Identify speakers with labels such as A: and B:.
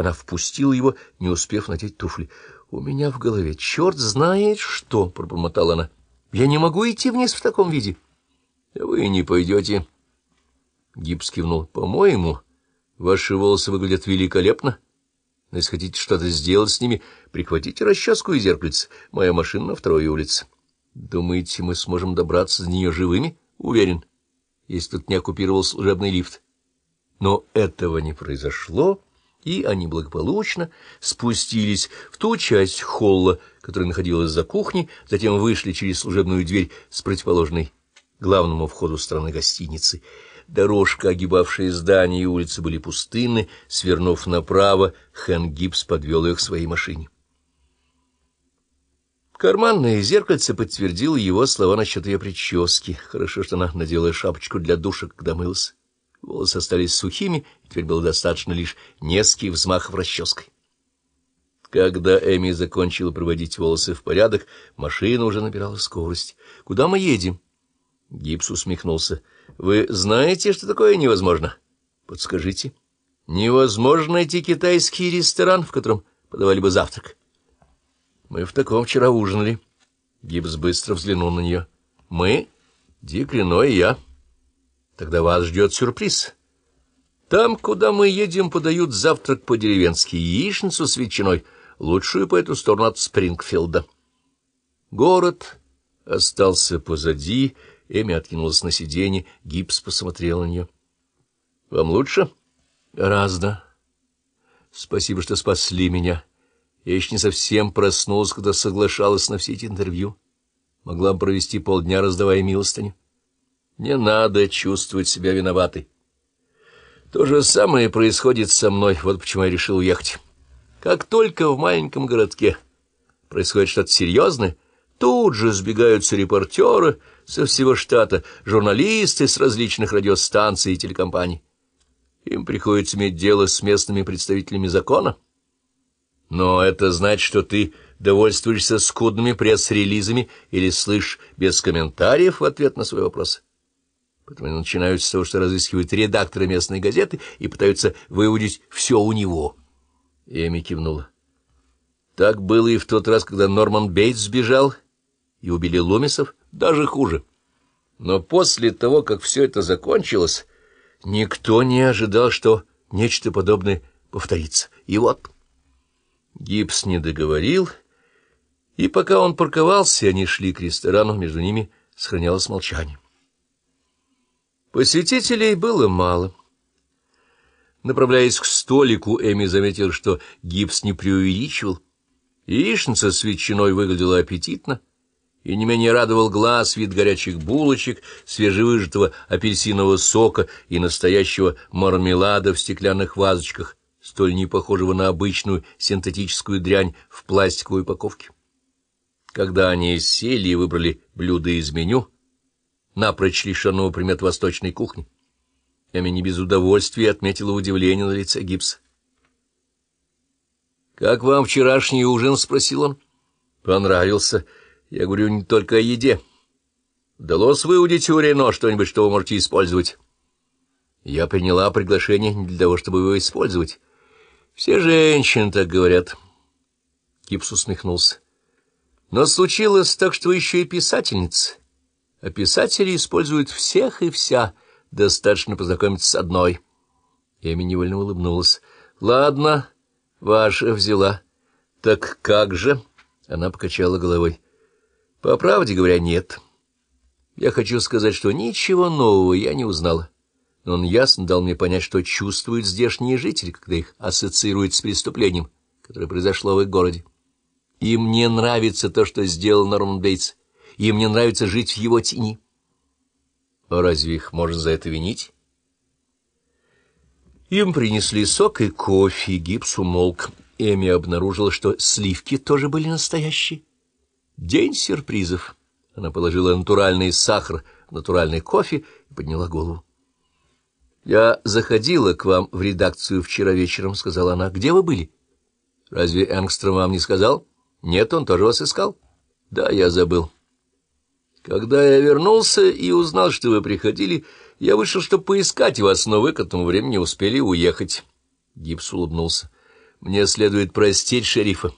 A: Она впустила его, не успев надеть туфли. — У меня в голове черт знает что, — пробормотала она. — Я не могу идти вниз в таком виде. — Вы не пойдете. Гипс кивнул. — По-моему, ваши волосы выглядят великолепно. Но если хотите что-то сделать с ними, прихватите расческу и зеркальце. Моя машина на второй улице. Думаете, мы сможем добраться до нее живыми? Уверен, если тут не оккупировал служебный лифт. Но этого не произошло и они благополучно спустились в ту часть холла, которая находилась за кухней, затем вышли через служебную дверь с противоположной главному входу стороны гостиницы. Дорожка, огибавшая здание и улицы, были пустынны. Свернув направо, Хэн Гибс подвел их к своей машине. Карманное зеркальце подтвердило его слова насчет ее прически. Хорошо, что она надела шапочку для душа, когда мылась. Волосы остались сухими, теперь было достаточно лишь нескольких взмахов расческой. Когда Эми закончила проводить волосы в порядок, машина уже набирала скорость. — Куда мы едем? Гипс усмехнулся. — Вы знаете, что такое невозможно? — Подскажите. — Невозможно найти китайский ресторан, в котором подавали бы завтрак. — Мы в таком вчера ужинали. Гипс быстро взглянул на нее. — Мы? Дик Рено и я. — Тогда вас ждет сюрприз. Там, куда мы едем, подают завтрак по-деревенски, яичницу с ветчиной, лучшую по эту сторону от Спрингфилда. Город остался позади, Эми откинулась на сиденье, гипс посмотрел на нее. — Вам лучше? — Гораздо. Спасибо, что спасли меня. Я еще не совсем проснулась, когда соглашалась на все эти интервью. Могла бы провести полдня, раздавая милостыню. Не надо чувствовать себя виноватой. То же самое происходит со мной, вот почему я решил уехать. Как только в маленьком городке происходит что-то серьезное, тут же сбегаются репортеры со всего штата, журналисты с различных радиостанций и телекомпаний. Им приходится иметь дело с местными представителями закона. Но это значит, что ты довольствуешься скудными пресс-релизами или слышишь без комментариев в ответ на свои вопросы. Поэтому они начинают с того, что разыскивают редактора местной газеты и пытаются выудить все у него. Эми кивнула. Так было и в тот раз, когда Норман Бейтс сбежал и убили Лумисов, даже хуже. Но после того, как все это закончилось, никто не ожидал, что нечто подобное повторится. И вот... Гипс не договорил, и пока он парковался, они шли к ресторану, между ними сохранялось молчание. Посетителей было мало. Направляясь к столику, Эми заметил, что гипс не преувеличивал. Яичница с ветчиной выглядела аппетитно, и не менее радовал глаз вид горячих булочек, свежевыжатого апельсинового сока и настоящего мармелада в стеклянных вазочках, столь не похожего на обычную синтетическую дрянь в пластиковой упаковке. Когда они сели и выбрали блюда из меню, напрочь лишенного примет восточной кухни. Эми не без удовольствия отметила удивление на лице гипса. «Как вам вчерашний ужин?» — спросил он. «Понравился. Я говорю не только о еде. Удалось выудить у Рено что-нибудь, что вы можете использовать?» «Я приняла приглашение не для того, чтобы его использовать. Все женщины так говорят». Гипс усмехнулся. «Но случилось так, что еще и писательница» а писатели используют всех и вся, достаточно познакомиться с одной. Эми невольно улыбнулась. — Ладно, ваша взяла. — Так как же? — она покачала головой. — По правде говоря, нет. Я хочу сказать, что ничего нового я не узнала. Но он ясно дал мне понять, что чувствуют здешние жители, когда их ассоциируют с преступлением, которое произошло в их городе. Им не нравится то, что сделал Норман Бейтс им не нравится жить в его тени. А разве их можно за это винить? Им принесли сок и кофе, гипс умолк. Эми обнаружила, что сливки тоже были настоящие. День сюрпризов. Она положила натуральный сахар в натуральный кофе и подняла голову. — Я заходила к вам в редакцию вчера вечером, — сказала она. — Где вы были? — Разве Энгстром вам не сказал? — Нет, он тоже вас искал. — Да, я забыл. — когда я вернулся и узнал, что вы приходили, я вышел, чтобы поискать вас, но вы к этому времени успели уехать. Гипс улыбнулся. Мне следует простить шерифа.